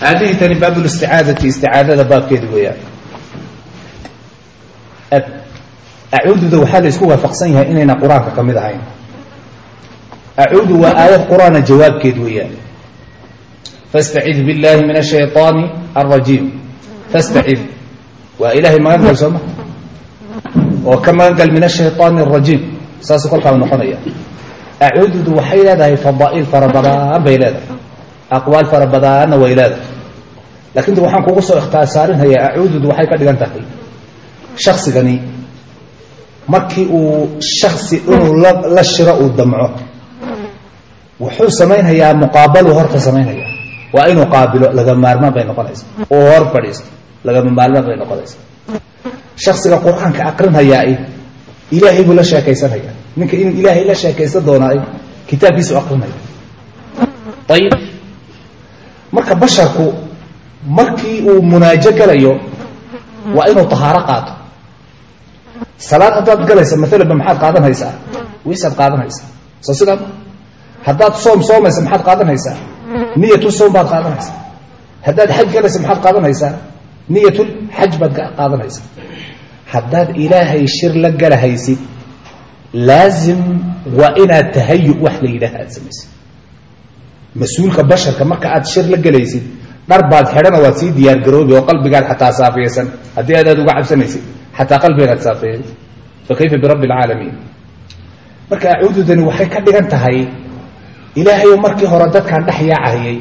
haadihi tani baabulisticaadati isticaadada baabkeedi weeyaan acuududa waxaa la isku waafaqsan yahay inayna qur-aanka ka mid ahayn acuudu waa aayad qur-aana jawaabkeed weeyaan fastacid biاllahi min ashayطaani alrajiim fastacid waa ilahay magan gal sooma oo ka magan gal min ashayطaani alrajiim saasuu kolkaa noqonaya acuududu waxay leedahay fadaa'il fara badaan bay leedahay aqwaal fara badaanna way leedahay laakiin de waxaan kugu soo ikhtaasaarinhayaa acuududu waxay ka dhigan tahay. Shaksigani markii uu shaksi inuu la shiro uu damco wuxuu samaynhayaa muqaabalu horta samaynhaya waa inuu qaabilo lagama maarmaan bay noqonaysa oo hor fadhiisto lagama maarmaan bay noqonaysa shaksiga qur'aanka aqrinhayaa ilaahay buu la sheekaysanhaya ninka inuu ilaahay la sheekaysan doonaa kitaabkiisu aqrinaya ayib marka basharku markii uu munaajo galayo waa inuu tahaaro qaato. Salaad haddaad galaysa maalanba maxaad qaadanaysaa? Waysaad qaadanaysaa. Soo sidaa haddaad soom soomaysa maxaad qaadanaysaa? Niyatu soom baad qaadanaysaa. Haddaad xaj galaysa maxaad qaadanaysaa? Niyatul xaj baad qaadanaysaa. Haddaad ilaahay shir la galahaysid laazim waa inaad tahayu wax la yidhaah aad samaysid mas'uulka basharka marka aad shir la gelaysid dhar baad xidhana waad sii diyaargaroobi oo qalbigaad xataa saafiyaysan. Haddii aad aad uga cabsanaysid xataa qalbigaad saafiyay fa birabbi alcaalamiin marka acuududani waxay ka dhigan tahay ilaahayo markii hore dadkaan dhex yaacahayay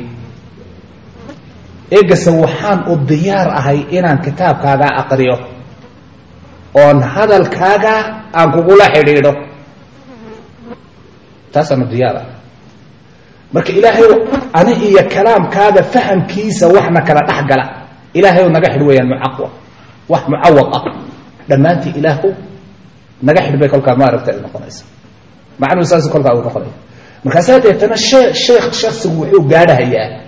eegase waxaan u diyaar ahay inaan kitaabkaagaa aqriyo oon hadalkaaga aan kugula xidhiidho. Taasaanu diyaar ah marka ilaahayow ani iyo kalaamkaaga fahamkiisa waxna kala dhex gala. Ilaahayow naga xidh weeyaan mucaqwa. Wax mucawaq ah. Dhammaantii ilaahu naga xidh bay kolkaa maaragta ay noqonaysa. Macnuhu saas kolkaa uu noqonaya. Markaasaa deetana shee sheekh shaksigu wuxuu gaadhahayaa.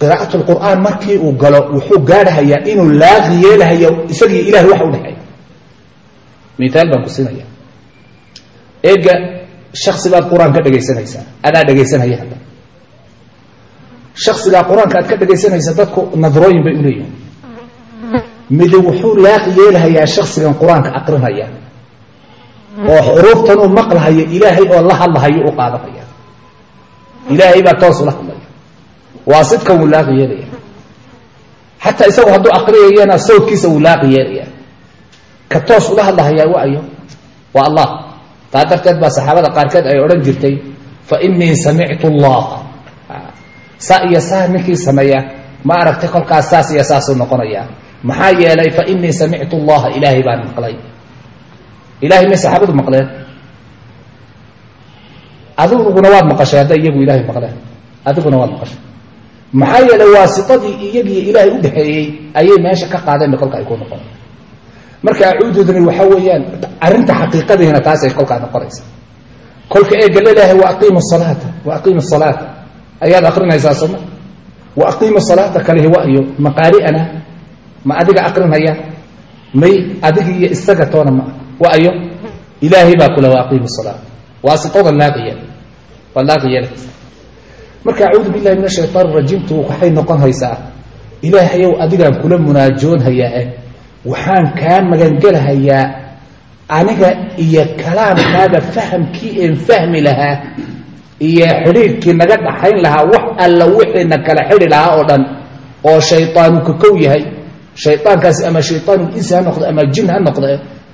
Qiraa'at lqur'aan markii uu galo wuxuu gaadhahayaa inuu laaqi yeelahayo isagii ilahay waxa udhexeeya miaal baan ku siinaya eega shaksi baad qur'aan ka dhegaysanaysaa adaa dhegaysanaya hadda. Shaksigaa qur'aanka aad ka dhegaysanaysa dadku nadrooyin bay uleeyihin midi wuxuu laaqi yeelahayaa shaksigan qur'aanka aqrinaya. Oo xuruuftan uu maqlahayo ilaahay oo la hadlahayo u qaadanaya ilaahay baa toos ula hadlaya. Waa sidkan wuu laaqi yeelaya xataa isagu hadduu aqriyayana sawdkiisa wuu laaqi yeelaya ka toos ula hadlahayaa waayo waa allah taa darteed baa saxaabada qaarkeed ay odhan jirtay fa inii samictu allaha. Saa iyo saa ninkii sameeya ma aragtay kolkaas saas iyo saasuu noqonaya maxaa yeelay fa inii samictu allaha ilaahay baan maqlay. Ilahay may saxaabadu maqleen. Adiguna waad maqashay hadday iyagu ilahay maqleen. Adiguna waad maqashay. Maxaa yeelay waasitadii iyagiyo ilaahay u dhexeeyey ayay meesha ka qaadeenba kolka ay ku noqonaya marka acuududani waxaa weeyaan arrinta xaqiiqadiina taasay kolkaa noqonaysa. Kolka eega lelaahay wa salaata wa salaata. Ayaad akrinaysaa soma wa aqiimu salaata kalihi waayo ma adiga akrinaya may adiga iyo isaga toona ma waayo ilaahay baa kule wa aqiimu salaata laaqiya waa laaqiyale marka acuudu billahi min ashaytaan rajiimtu waxay noqon haysaa ilaahayow adigaan kula munaajoonhayaa waxaan kaa magangelahayaa aniga iyo kalaamkaaga fahamkii een fahmi lahaa iyo xidhiirkii naga dhaxayn lahaa wax alla wixiina kala xidhi lahaa oo dhan oo shaydaanu ka kow yahay. Shaydaankaasi ama shaydaanul-insi ha noqde ama jin ha noqde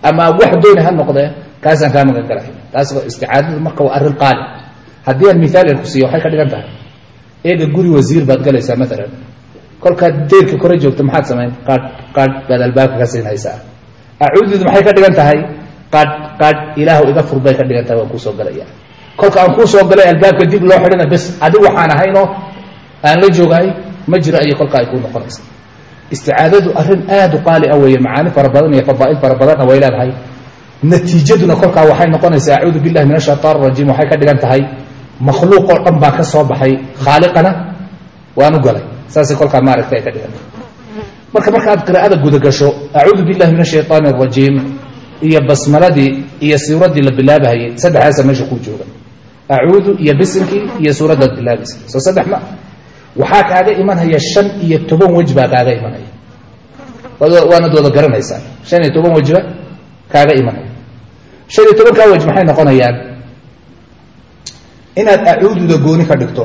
ama wax dooni ha noqde kaasaan kaa magangelahaya taas isticaadadu marka waa arrin qaali. Haddii aan miaal ku siiyo waxay ka dhigan tahay. Eega guri wasiir baad galaysaa maalan kolkaad deerka kore joogto maxaad samayn? Qaadh qaadh baad albaabka ka siinhaysaa acuududu maxay ka dhigan tahay? Qaadh qaadh ilaahu iga fur bay ka dhigan tahay waan kuusoo galaya. Kolka aan kuu soo galay albaabka dib loo xidhina bes adig waxaan ahaynoo aan la joogahay ma jiro ayay kolka ay kuu noqonaysa isticaadadu arrin aad u qaali ah weeye macaani fara badan iyo fadaa'il fara badanna way leedahay. Natiijaduna kolkaa waxay noqonaysaa acuudu billahi min ashaytaan arajiim waxay ka dhigan tahay makhluuq dhan baa ka soo baxay khaaliqana waan u galay saasay kolkaa maaragta ay ka dhigan marka markaad qiraa'ada gudagasho acuudu billahi min ashaytaan arajiim iyo basmaladii iyo suuraddii la bilaabahayay saddexdaasa meesha kuu jooga. Acuudu iyo bisinkii iyo suuraddaad bilaabaysa. Soo saddex ma waxaa kaaga imanaya shan iyo toban wej baa kaaga imanaya. Waanad wada garanaysaa. Shan iyo toban wejba kaaga imanaya. Shan iyo tobankaa wej maxay noqonayaan? Inaad acuududa gooni ka dhigto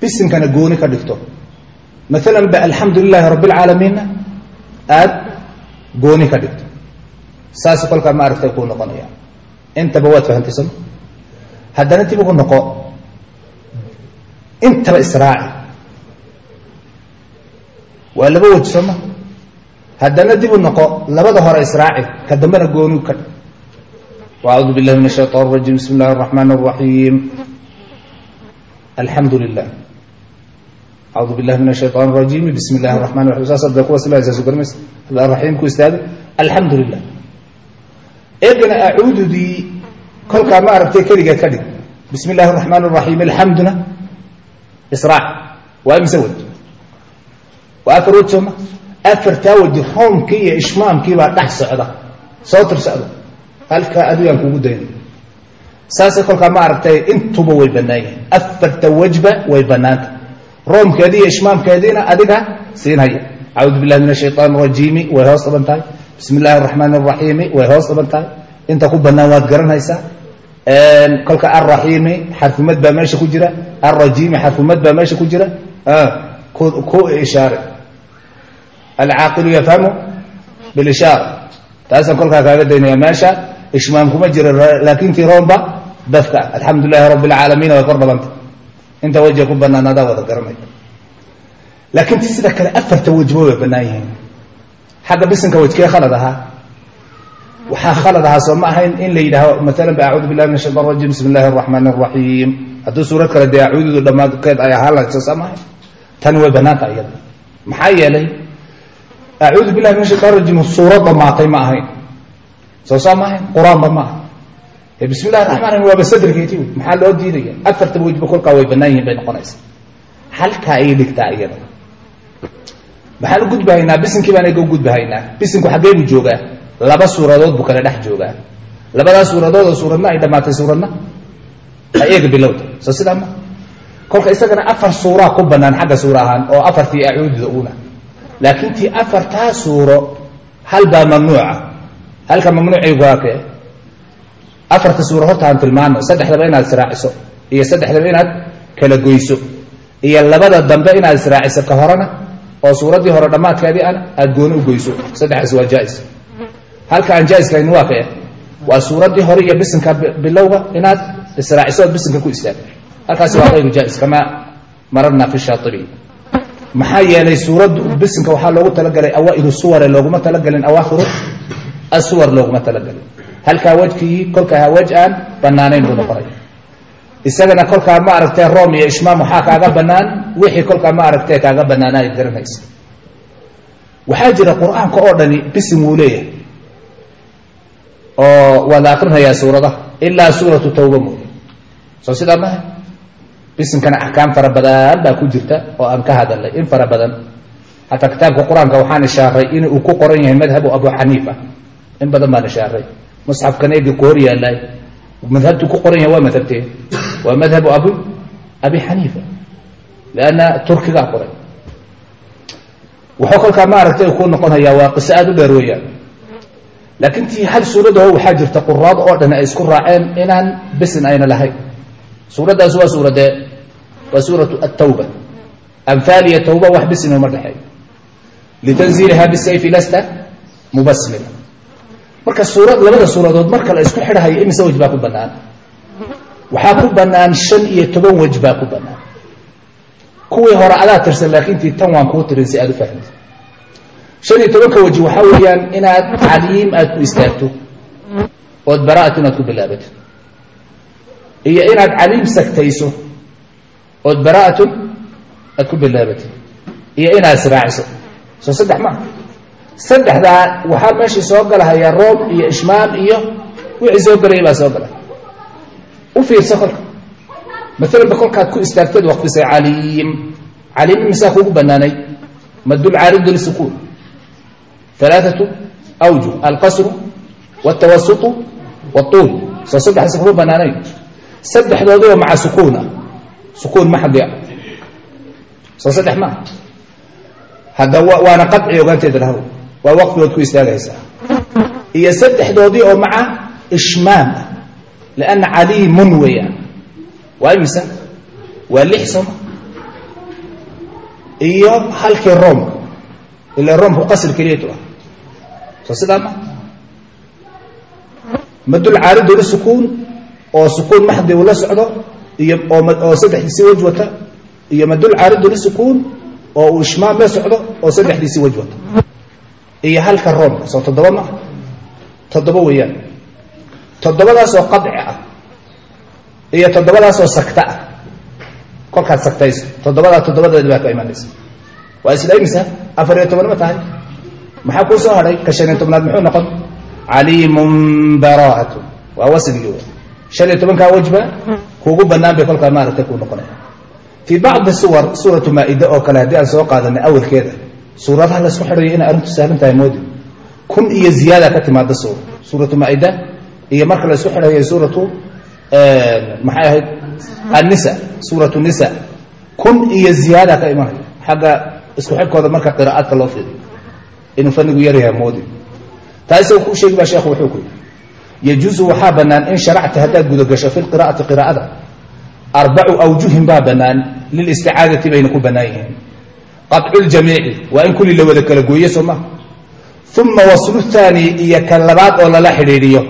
bisinkana gooni ka dhigto maalanba alxamdu lilaahi rabb lcaalamiinna aad gooni ka dhigto. Saas kolkaa maaragtay kuu noqonaya. Intaba waad fahamtaysa haddana dib ugu noqo. Intaba israaci. Waa laba waji sooma haddana dibu noqo labada hore israaci ka dambena gooni ka dhig. Acuudu billahi min ashayaan rajim bismi illahi اraxmaan اraxiim alxamdu lilah acuudu billahi min ashayaan rajiim bismi illahi raman raim saasad ku wasilaasaa garmays raxiim ku istaaga alxamdu lilah eegana acuududii kolkaa ma aragtay keligeed ka dhig bismi illahi raxmaan raxiim alxamduna israac waa imise wad waa afar wad sooma afartaa waji roomkii iyo ishmaamkiibaa dhex socda. Soo tir socda halkaa adugaan kugu dayna saase kolkaa ma aragtay intuba way bannaan roomkeedii iyo ishmaamkeediina adiga siinhaya acuudu bilahi min ashayaan rajiimi way hoos dhiban tahay. Bismi llahi raxmaan raxiimi way hoos dhiban tahay. Inta ku banaan waad garanaysaa. Kolka alraxiimi xarfumad baa meesha ku jira. Alrajiimi xarfumad baa meesha ku jira. Ah, ku ishaare. Alcaaqilu yafhamu bilishaara taasaan kolkaa kaaga daynaya meesha ishmaam kuma jira laakin tii roomba dafka alxamdu lilahi rabbi اlcaalamiin way kor badantah inta wajee ku banaan wada garanay laakiin sida kale afarta wajba way banaan. Yihiin xagga bisinka wajkee khalad ahaa waxaa khalad ahaa soo ma ahayn in la yidhaaho maalan ba acuudu billahi min ashaytan rajim. Bismi illahi araxmaan araxiim hadduu suurad kale dee acuududu dhammaadkeed ay ahaa lahaysa soo maahayn tani way bannaanta iyada maxaa yeelay acuudu billahi min shaytan rajim. Suurad dhammaatay ma ahayn soo soo maahayn qur'aanba ma aha bismi illahi raxmaan raxiim waaba sadrkeeti maxaa loo diidaya? Afarta wejba kolkaa way bannaan yihiin bay noqonaysa. Halkaa ay dhigtaa iyada. Maxaan u gudbahaynaa bisinkii baan ega u gudbahaynaa bisinku xaggee buu joogaa. Laba suuradood buu kale dhex joogaa. Labadaa suuradood oo suuradna ay dhammaatay suuradna? Ay eega bilowda soo sidaa ma. Kolka isagana afar suuraa ku bannaan xagga suura ahaan oo afartii acuududa una laakiin tii afartaa suuro hal baa mamnuuca. Halka kee afarta suuro horta aan tilmaano saddexdaba inaad israaciso iyo saddexdaba inaad kala goyso iyo labada dambe inaad israaciso ka horena oo suuraddii hore dhammaadkeedii ana aada gooni u goyso. Saddexdaas waa jaa-is. Halka aan jaa-iskahayn waa kee waa suuraddii hore iyo bisinka bilowga inaad israaciso ood bisinka ku istaagto. Halkaasi waa ayru jaa-is. Kamaa mararna fi shaaibiin maxaa yeelay suuraddu bisinka waxaa loogu talagalay awaa'ilu suware looguma talagelin awaakhiru asuwar looguma talagelin halkaa wejkii kolka ahaa wej aan bannaanayn buu noqonay. Isagana kolkaa ma aragtee rom iyo ishmaam waxaa kaaga bannaan? Wixii kolkaa ma aragtee kaaga bannaanaa ad garanaysa. Waxaa jira qur'aanka oo dhani bisin wuu leeyahay oo waa akrinayaa suuradaha ilaa suuratu tawba mooye. Soo sidaa maha bisinkana axkaam fara badan baa ku jirta oo aan ka hadalnay in fara badan. Xataa kitaabka qur'aanka waxaan ishaaray in uu ku qoran yahay madhabu abu xaniifa. In badan baan ishaaray musxafkan eegi ku hor yaalaay madhabtu ku qoran yahay waa madhabtee waa madhabu abi abi xaniifa lanna turkigaa qoray wuxuu kolkaa ma aragtay ku noqonayaa waa qiso aada u dheer weeyaan laakiin tii hal suuradaho waxaa jirta quraad oo dhan ay isku raaceen inaan bisin ayna lahayn suuraddaas waa suuradee waa suuratu atawba amhaaliya tawba wax bisin uma dhexeey litanziiliha bisayfi lasta mubasmila marka suurad labada suuradood marka la isku xidhahayo imise wej baa ku bannaan waxaa ku bannaan shan iyo toban wej baa ku bannaan kuwii hore adaa tirsan laakiin tan waan kuu tirin si aad u fahmta shan iyo tobanka weji waxaa weeyaan inaad caliim aad ku istaagto ood bara'atu inaad ku bilaabato. Iyo inaad caliim sagtayso ood bara'atun aad ku bilaabato. Iyo inaad israaciso soo saddex maa saddexdaa waxaa meeshii soo galahaya room iyo ishmaam iyo wixii soo galaya baa soo galay. U fiirsa kolka maalanba kolkaad ku istaagteed waqfisay caliim. Caliim misaa kugu banaanay madul alaaatu awjuh alqasru wاtawasutu wاtuul soo saddexdaas kuma banaanayn saddexdoodiba maca sukuun ah. Sukuun ma xagee soo saddex maaha hadda waana qadci ogaanteeda lahaw waa waqtigood ku istaagaysaa. Iyo saddexdoodii oo maca ishmaam ah. Caliimun weeyaan. Waa imisa? Waa lix soma iyo halkii roomka ila roomku qasr keliyatu ah. Soo sidaa ma madul caaridu lisukuun oo sukuun maxdi uu la socdo iyo oo saddexdiisii waj wata iyo madul caaridu lisukuun oo uu ishmaam la socdo oo saddexdiisii waj wata iyo halka roomka soo toddoba ma? Toddoba weeyaan. Toddobadaasoo qadci ah iyo toddobadaasoo sakta ah. Kolkaad sagtayso toddobadaa toddobadeeda baa ka imanaysa. Waa isla imisa afar iyo toban ma tahay? Maxaa kuu soo hadhay? Ka shan iyo tobnaad muxuu noqon? Caliimun bara'atu waa wasligii shan iyo tobankaa wejba kuugu banaan bay kolkaa maaragtay kuu noqonaya fii bacdi suwar suuratu maa-ida oo kale haddii aan soo qaadanay awalkeeda suuradaha laysku xidhayo inay arrintu sahlan tahay moodi. Kun iyo ziyaada ka timaada suur suuratu maa-ida iyo marka la xidhayo suuratu maxay ahayd? Annisa suuratu nisa kun iyo ziyaada ka imanaya xagga isku xidhkooda marka qiraa'aadka loo fiiriyo. Inuu fanigu yaryahay moodi. Taa isaga sheegi baa sheekhu wuxuu ku yidhi yajuusu waxaa bannaan in sharacta haddaad gudagasho fi lqiraa'ati qiraa'ada. Arbacu awjuhin baa bannaan. Lilisticaadati bayna ku bannaan yihiin qaطcu ljamiici waa in kulli la wada kala gooye soo maha uma waslu thaani iyo kan labaad oo lala xidhiidhiyo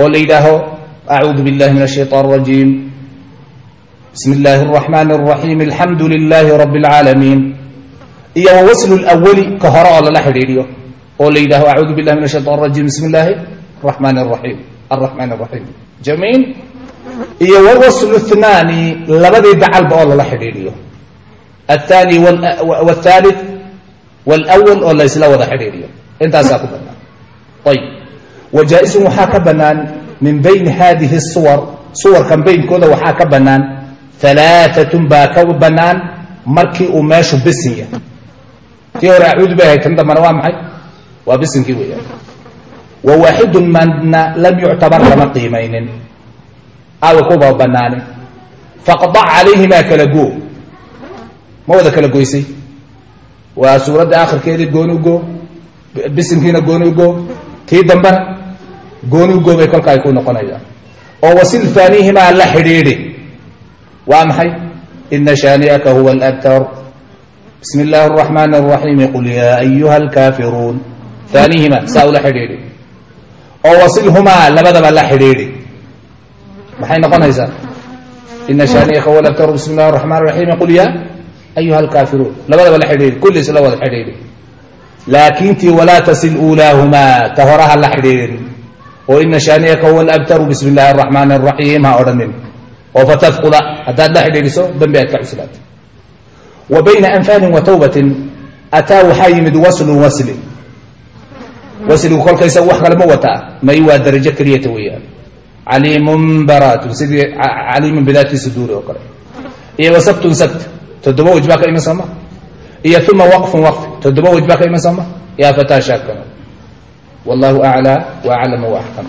oo la yidhaaho acuudu biاllahi min الshayطaan الrajiim bismi اllaahi الرaxmaan الraxiim alxamdu lilaahi rabi اlcaalamiin iyo wawaslu اlأwali ka hore oo lala xidhiidhiyo oo la yidhaho acuudu billahi min الshayطan الrajim bismi اllaahi الرaxmaan الraxiim الraxmaan الraxiim jamiil iyo wawaslu اثnaani labadii dacalba oo lala xidhiidhiyo الثاني والثالث والأول oo laysla wada xidhiidhiyo intaasaa ku banaan ayb wajaa-isun waxaa ka bannaan min bayni hadihi الsuwar suwarkan baynkooda waxaa ka bannaan ثalaaثaة baa ka bannaan markii uu meeshu bisin yahay tii hore acuudu bay ahayd tan dambana waa maxay waa bisinkii weeyaan wa waaxidu mana lam yuctabar lama qiimaynin awa kuba bannaanin faqdac calayhimaa kala goo ma wada kala goysay? Waa suuradda akhirkeedii goonugo bisimkiina goonugo kii dambena goonugo bay kolka ay ku noqonayaan. Oo wasil faanihimaa la xidhiidhi. Waa maxay? Ina shaani'aka huwa alabtar. Bismi illaahi araxmaan araxiimi qul yaa ayuha alkaafiruun faanihima saa ula xidhiidhi. Oo wasilhumaa labadaba la xidhiidhi. Maxay noqonaysaa? Ina shaani'aka huwa alabtar. Bismi illahi araxmaan raxiimi qul yaa ayuha alkaafiruun labadaba la xidhiiri kulli isla wada xidhiiri laakintii walaa tasil uulaahumaa ta horaha la xidhiirin oo ina shaaniyaka huwa labtaru bismi illaahi araxmaani araxiim ha odhanin oo fatafquda haddaad la xidhiidhiso dembi aad ka cuslaatay wa bayna anfaalin wa tawbatin ataa waxaa yimid waslun wasli wasligu kolkaysa wax kale ma wataa may waa darajo keliyata weeyaan caliimun baraatun sidii caliimun bidaati suduuri oo kale iyo wasabtun sabt toddoba wej baa ka iman sooma iyo uma waqfun waqfi toddoba wej baa ka iman sooma yaa fataa shaakana wallahu aclaa wa aclama wa axkam